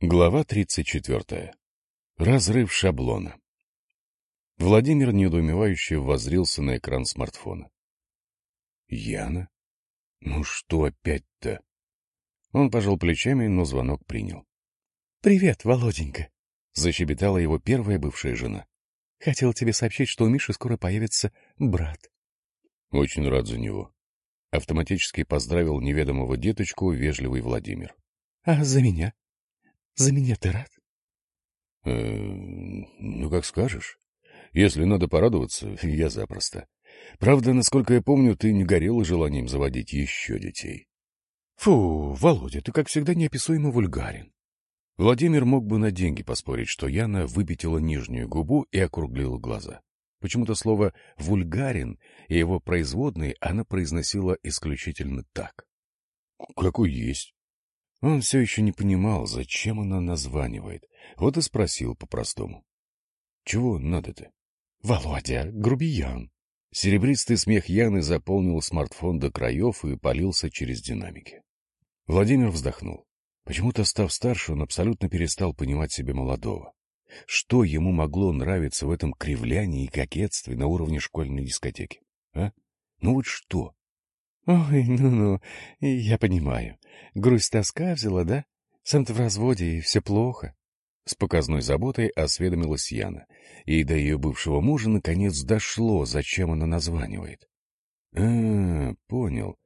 Глава 34. Разрыв шаблона. Владимир недоумевающе воззрился на экран смартфона. «Яна? Ну что опять-то?» Он пожал плечами, но звонок принял. «Привет, Володенька!» — защебетала его первая бывшая жена. «Хотел тебе сообщить, что у Миши скоро появится брат». «Очень рад за него». Автоматически поздравил неведомого деточку вежливый Владимир. «А за меня?» За меня ты рад? Э -э ну, как скажешь. Если надо порадоваться, я запросто. Правда, насколько я помню, ты не горел желанием заводить еще детей. Фу, Володя, ты, как всегда, неописуемо вульгарен. Владимир мог бы на деньги поспорить, что Яна выпятила нижнюю губу и округлила глаза. Почему-то слово «вульгарен» и его производные она произносила исключительно так. — Какой есть. Он все еще не понимал, зачем она названивает. Вот и спросил по-простому. — Чего надо-то? — Володя, грубиян. Серебристый смех Яны заполнил смартфон до краев и полился через динамики. Владимир вздохнул. Почему-то, став старше, он абсолютно перестал понимать себя молодого. Что ему могло нравиться в этом кривлянии и кокетстве на уровне школьной дискотеки? А? Ну вот что? Ой, ну-ну, я понимаю. Грусть-тоска взяла, да? Сам-то в разводе, и все плохо. С показной заботой осведомилась Яна, и до ее бывшего мужа наконец дошло, зачем она названивает. А, понял.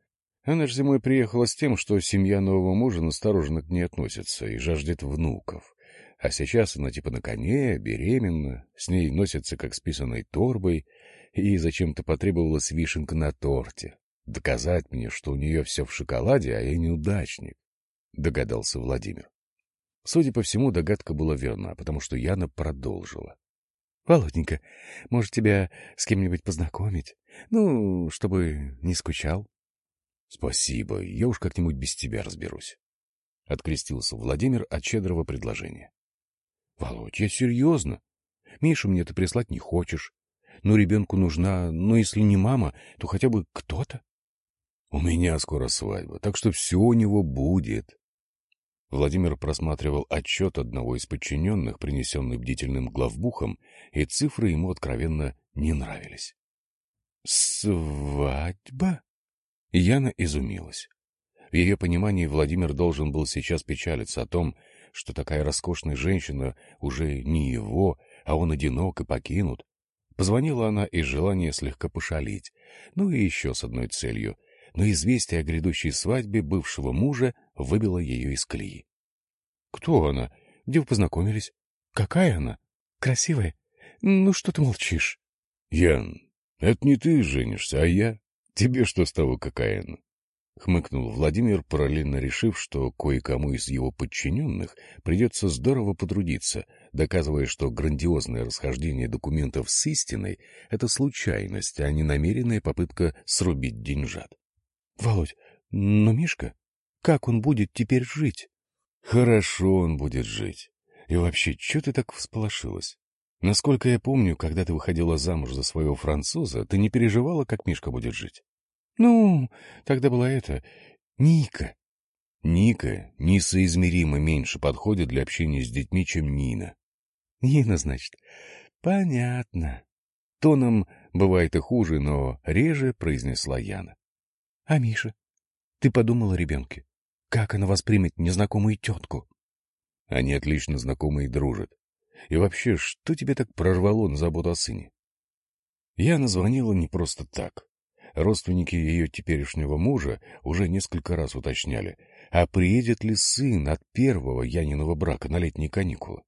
Она же зимой приехала с тем, что семья нового мужа настороженно к ней относится и жаждет внуков. А сейчас она типа на коне, беременна, с ней носится как с писаной торбой, и зачем-то потребовалась вишенка на торте. Доказать мне, что у нее все в шоколаде, а я неудачник, — догадался Владимир. Судя по всему, догадка была верна, потому что Яна продолжила. — Володенька, может, тебя с кем-нибудь познакомить? Ну, чтобы не скучал? — Спасибо, я уж как-нибудь без тебя разберусь. — открестился Владимир от щедрого предложения. — Володь, я серьезно. Мишу мне ты прислать не хочешь. Но ребенку нужна, ну, если не мама, то хотя бы кто-то. У меня скоро свадьба, так что все у него будет. Владимир просматривал отчет одного из подчиненных, принесенный бдительным главбухом, и цифры ему откровенно не нравились. «Свадьба?» Яна изумилась. В ее понимании Владимир должен был сейчас печалиться о том, что такая роскошная женщина уже не его, а он одинок и покинут. Позвонила она из желания слегка пошалить, ну и еще с одной целью — но известие о грядущей свадьбе бывшего мужа выбило ее из колеи. — Кто она? Где вы познакомились? Какая она? Красивая? Ну, что ты молчишь? — Ян, это не ты женишься, а я. Тебе что с того, какая она? — хмыкнул Владимир, параллельно решив, что кое-кому из его подчиненных придется здорово потрудиться, доказывая, что грандиозное расхождение документов с истиной — это случайность, а не намеренная попытка срубить деньжат. — Володь, но Мишка, как он будет теперь жить? — Хорошо он будет жить. И вообще, что ты так всполошилась? Насколько я помню, когда ты выходила замуж за своего француза, ты не переживала, как Мишка будет жить? — Ну, тогда была это... Ника. Ника несоизмеримо меньше подходит для общения с детьми, чем Нина. — Нина, значит. Понятно. Тоном бывает и хуже, но реже произнесла Яна. А Миша? Ты подумал о ребенке? Как она воспримет незнакомую тетку? Они отлично знакомы и дружат. И вообще, что тебе так прорвало на заботу о сыне? Я назвонила не просто так. Родственники ее теперешнего мужа уже несколько раз уточняли, а приедет ли сын от первого Яниного брака на летние каникулы.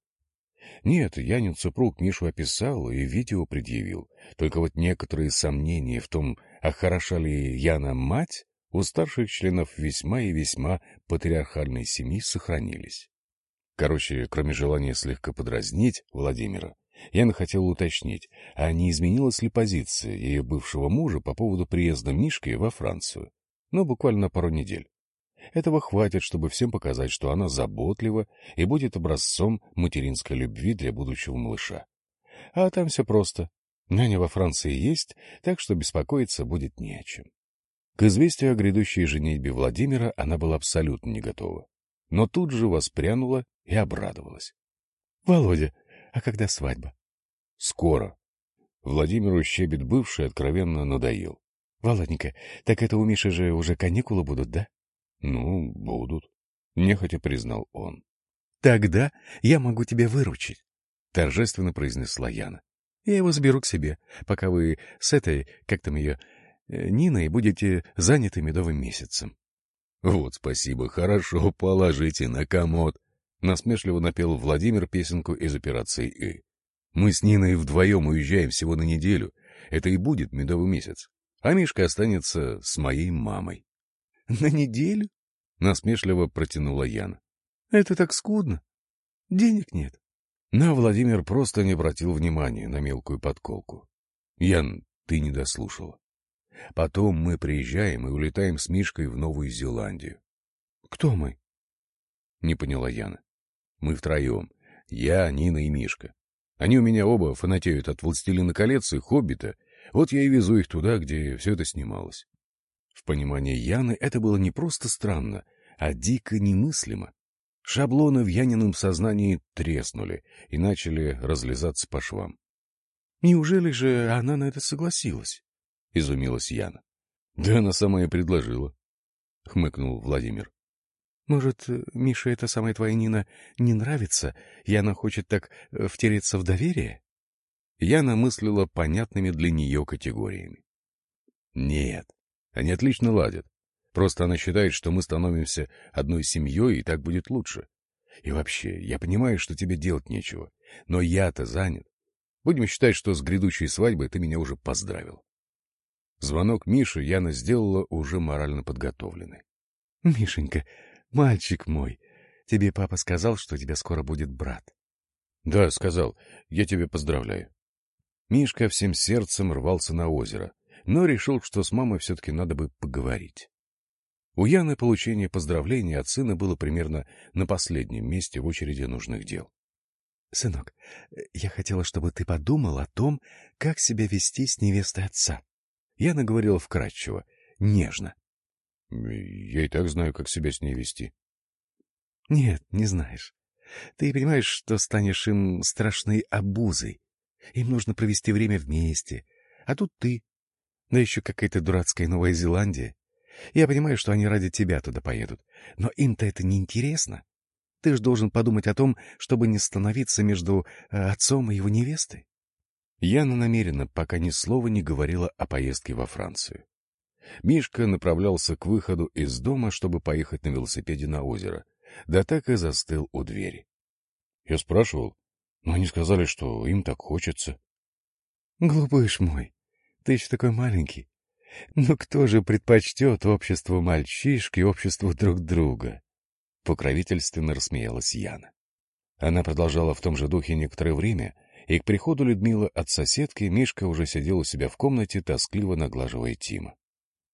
Нет, Янин супруг Мишу описал и видео предъявил. Только вот некоторые сомнения в том, а хороша ли Яна мать, у старших членов весьма и весьма патриархальной семьи сохранились. Короче, кроме желания слегка подразнить Владимира, Яна хотела уточнить, а не изменилась ли позиция ее бывшего мужа по поводу приезда Мишки во Францию? Ну, буквально пару недель. Этого хватит, чтобы всем показать, что она заботлива и будет образцом материнской любви для будущего малыша. А там все просто. Няня во Франции есть, так что беспокоиться будет не о чем. К известию о грядущей женитьбе Владимира она была абсолютно не готова. Но тут же воспрянула и обрадовалась. — Володя, а когда свадьба? — Скоро. Владимиру щебет бывший откровенно надоел. — Володенька, так это у Миши же уже каникулы будут, да? — Ну, будут, — нехотя признал он. — Тогда я могу тебя выручить, — торжественно произнесла Яна. — Я его заберу к себе, пока вы с этой, как там ее, э, Ниной будете заняты медовым месяцем. — Вот спасибо, хорошо, положите на комод. Насмешливо напел Владимир песенку из операции «И». Мы с Ниной вдвоем уезжаем всего на неделю. Это и будет медовый месяц. А Мишка останется с моей мамой. — На неделю? — насмешливо протянула Яна. — Это так скудно. Денег нет. Но Владимир просто не обратил внимания на мелкую подколку. — Ян, ты не дослушала. Потом мы приезжаем и улетаем с Мишкой в Новую Зеландию. — Кто мы? — не поняла Яна. — Мы втроем. Я, Нина и Мишка. Они у меня оба фанатеют от «Властелина колец» и «Хоббита», вот я и везу их туда, где все это снималось. Понимании Яны это было не просто странно, а дико немыслимо. Шаблоны в Янином сознании треснули и начали разлезаться по швам. — Неужели же она на это согласилась? — изумилась Яна. — Да она сама и предложила, — хмыкнул Владимир. Может, Миша эта самая твоя Нина не нравится, и она хочет так э, втереться в доверие? Я мыслила понятными для нее категориями. Нет, они отлично ладят. Просто она считает, что мы становимся одной семьей, и так будет лучше. И вообще, я понимаю, что тебе делать нечего, но я-то занят. Будем считать, что с грядущей свадьбой ты меня уже поздравил. Звонок Миши Яна сделала уже морально подготовленный. — Мишенька, Мальчик мой, тебе папа сказал, что у тебя скоро будет брат? — Да, сказал. Я тебя поздравляю. Мишка всем сердцем рвался на озеро, но решил, что с мамой все-таки надо бы поговорить. У Яны получение поздравления от сына было примерно на последнем месте в очереди нужных дел. — Сынок, я хотела, чтобы ты подумал о том, как себя вести с невестой отца. Яна говорила вкратчиво, нежно. Я и так знаю, как себя с ней вести. — Нет, не знаешь. Ты понимаешь, что станешь им страшной обузой. Им нужно провести время вместе. А тут ты. Да еще какая-то дурацкая Новая Зеландия. Я понимаю, что они ради тебя туда поедут. Но им-то это не интересно. Ты же должен подумать о том, чтобы не становиться между э, отцом и его невестой. Яна намеренно пока ни слова не говорила о поездке во Францию. Мишка направлялся к выходу из дома, чтобы поехать на велосипеде на озеро, да так и застыл у двери. Я спрашивал, но они сказали, что им так хочется. — Глупыш мой, ты еще такой маленький. Но кто же предпочтет обществу мальчишки обществу друг друга? Покровительственно рассмеялась Яна. Она продолжала в том же духе некоторое время, и к приходу Людмилы от соседки Мишка уже сидел у себя в комнате, тоскливо наглаживая Тима.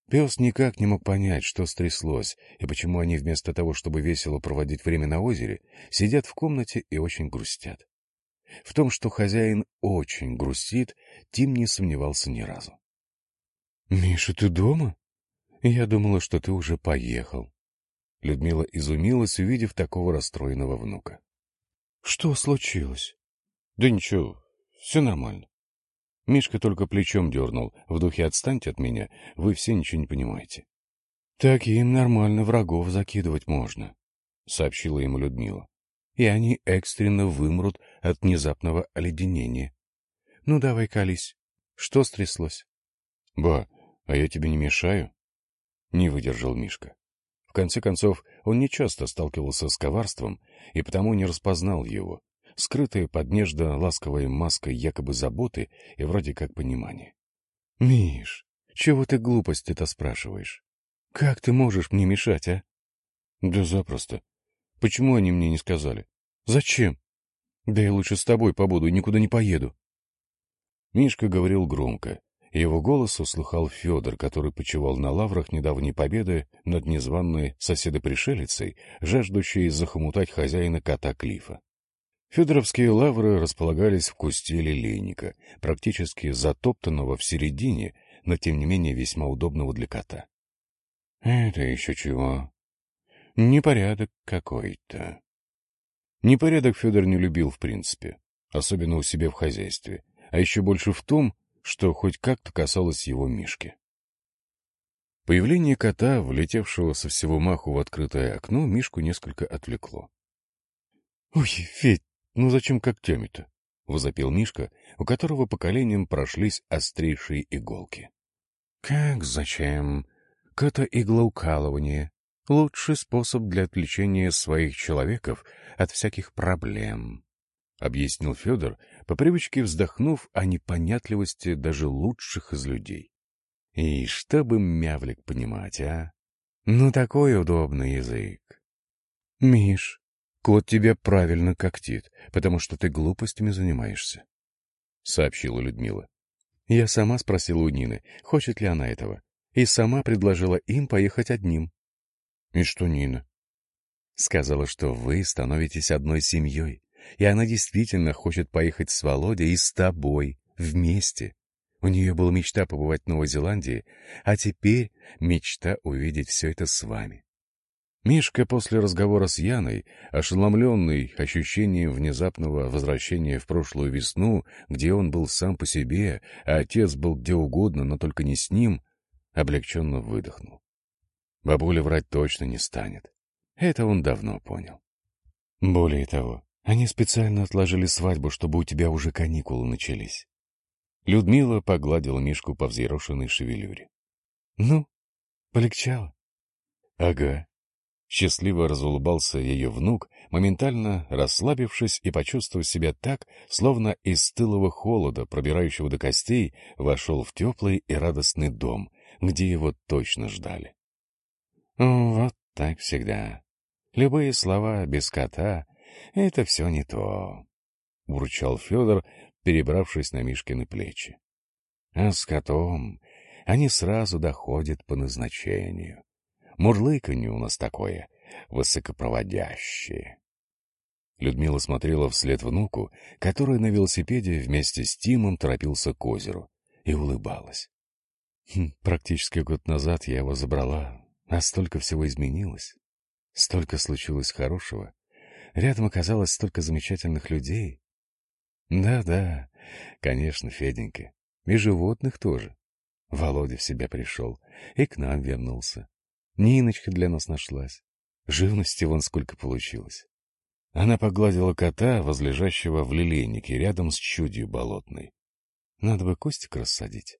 Пес никак не мог понять, что стряслось, и почему они вместо того, чтобы весело проводить время на озере, сидят в комнате и очень грустят. В том, что хозяин очень грустит, Тим не сомневался ни разу. — Миша, ты дома? Я думала, что ты уже поехал. Людмила изумилась, увидев такого расстроенного внука. — Что случилось? — Да ничего, все нормально. Мишка только плечом дернул. В духе «отстаньте от меня, вы все ничего не понимаете». «Таким нормально врагов закидывать можно», — сообщила ему Людмила. «И они экстренно вымрут от внезапного оледенения. Ну, давай, колись. Что стряслось?» «Ба, а я тебе не мешаю?» Не выдержал Мишка. В конце концов, он нечасто сталкивался с коварством и потому не распознал его, скрытые под нежно-ласковой маской якобы заботы и вроде как понимания. — Миш, чего ты глупости-то спрашиваешь? Как ты можешь мне мешать, а? — Да запросто. Почему они мне не сказали? — Зачем? Да я лучше с тобой побуду и никуда не поеду. Мишка говорил громко. Его голос услыхал Федор, который почивал на лаврах недавней победы над незваной соседопришелицей, жаждущей захомутать хозяина кота Клифа. Федоровские лавры располагались в кусте лилейника, практически затоптанного в середине, но тем не менее весьма удобного для кота. — Это еще чего? Непорядок какой-то. Непорядок Федор не любил в принципе, особенно у себя в хозяйстве, а еще больше в том, что хоть как-то касалось его Мишки. Появление кота, влетевшего со всего маху в открытое окно, Мишку несколько отвлекло. — Ой, Федь, ну зачем когтями-то? — возопил Мишка, у которого поколением прошлись острейшие иголки. — Как зачем? Это иглоукалывание. Лучший способ для отвлечения своих человеков от всяких проблем, — объяснил Федор, по привычке вздохнув о непонятливости даже лучших из людей. И что бы мявлик понимать, а? Ну, такой удобный язык. Миш, кот тебя правильно когтит, потому что ты глупостями занимаешься, — сообщила Людмила. Я сама спросила у Нины, хочет ли она этого, и сама предложила им поехать одним. — И что Нина? — Сказала, что вы становитесь одной семьей, и она действительно хочет поехать с Володей и с тобой вместе. У нее была мечта побывать в Новой Зеландии, а теперь мечта увидеть все это с вами. Мишка после разговора с Яной, ошеломленный ощущением внезапного возвращения в прошлую весну, где он был сам по себе, а отец был где угодно, но только не с ним, облегченно выдохнул. Бабуля врать точно не станет. Это он давно понял. Более того, они специально отложили свадьбу, чтобы у тебя уже каникулы начались. Людмила погладила Мишку по взъерошенной шевелюре. — Ну, полегчало? — Ага. Счастливо разулыбался ее внук, моментально расслабившись и почувствовав себя так, словно из стылого холода, пробирающего до костей, вошел в теплый и радостный дом, где его точно ждали. — Вот так всегда. Любые слова без кота — это все не то, — бурчал Федор, перебравшись на Мишкины плечи. А с котом они сразу доходят по назначению. Мурлыканье у нас такое, высокопроводящее. Людмила смотрела вслед внуку, который на велосипеде вместе с Тимом торопился к озеру, и улыбалась. Хм, практически год назад я его забрала, а столько всего изменилось. Столько случилось хорошего. Рядом оказалось столько замечательных людей. Да-да, конечно, Феденька. И животных тоже. Володя в себя пришел и к нам вернулся. Ниночка для нас нашлась. Живности вон сколько получилось. Она погладила кота, возлежащего в лилейнике рядом с чудью болотной. Надо бы Костик рассадить.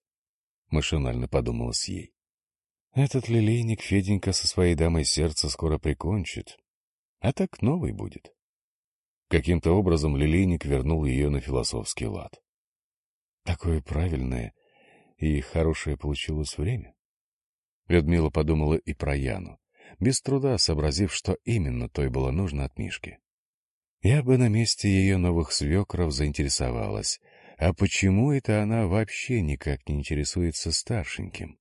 Машинально подумалось ей. Этот лилейник Феденька со своей дамой сердца скоро прикончит. А так новый будет. Каким-то образом лилейник вернул ее на философский лад. Такое правильное и хорошее получилось время. Людмила подумала и про Яну, без труда сообразив, что именно той было нужно от Мишки. Я бы на месте ее новых свекров заинтересовалась, а почему это она вообще никак не интересуется старшеньким?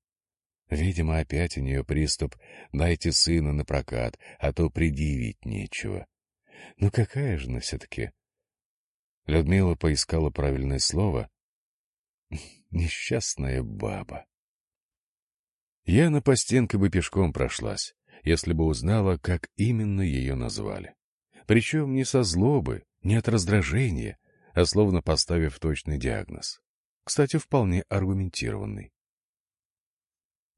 Видимо, опять у нее приступ «дайте сына на прокат, а то предъявить нечего». Ну какая же она все-таки? Людмила поискала правильное слово. Несчастная баба. Яна по стенке бы пешком прошлась, если бы узнала, как именно ее назвали. Причем не со злобы, не от раздражения, а словно поставив точный диагноз. Кстати, вполне аргументированный.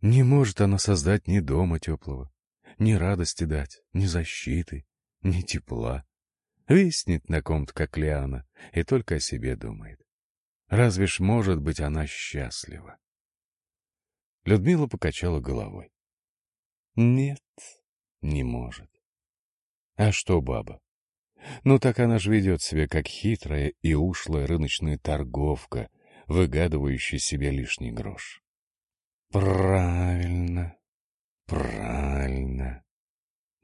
Не может она создать ни дома теплого, ни радости дать, ни защиты, ни тепла. Виснет на ком-то, как Лиана, и только о себе думает. Разве ж может быть она счастлива? Людмила покачала головой. Нет, не может. А что баба? Ну так она же ведет себя как хитрая и ушлая рыночная торговка, выгадывающая себе лишний грош. Правильно, правильно.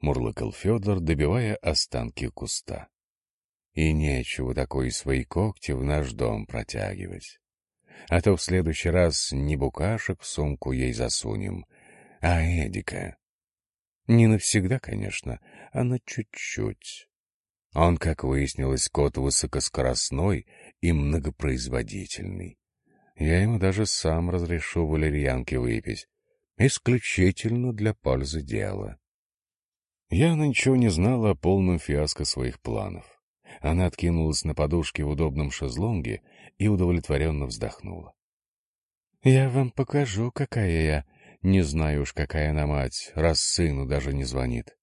— мурлыкал Федор, добивая останки куста. «И нечего такой свои когти в наш дом протягивать. А то в следующий раз не букашек в сумку ей засунем, а Эдика. Не навсегда, конечно, а на чуть-чуть. Он, как выяснилось, кот высокоскоростной и многопроизводительный. Я ему даже сам разрешу валерьянки выпить, исключительно для пользы дела. Яна ничего не знала о полном фиаско своих планов. Она откинулась на подушке в удобном шезлонге и удовлетворенно вздохнула. — Я вам покажу, какая я. Не знаю уж, какая она мать, раз сыну даже не звонит.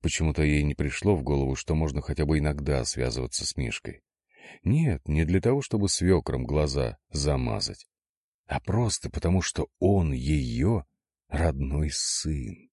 Почему-то ей не пришло в голову, что можно хотя бы иногда связываться с Мишкой. Нет, не для того, чтобы свекром глаза замазать, а просто потому, что он ее родной сын.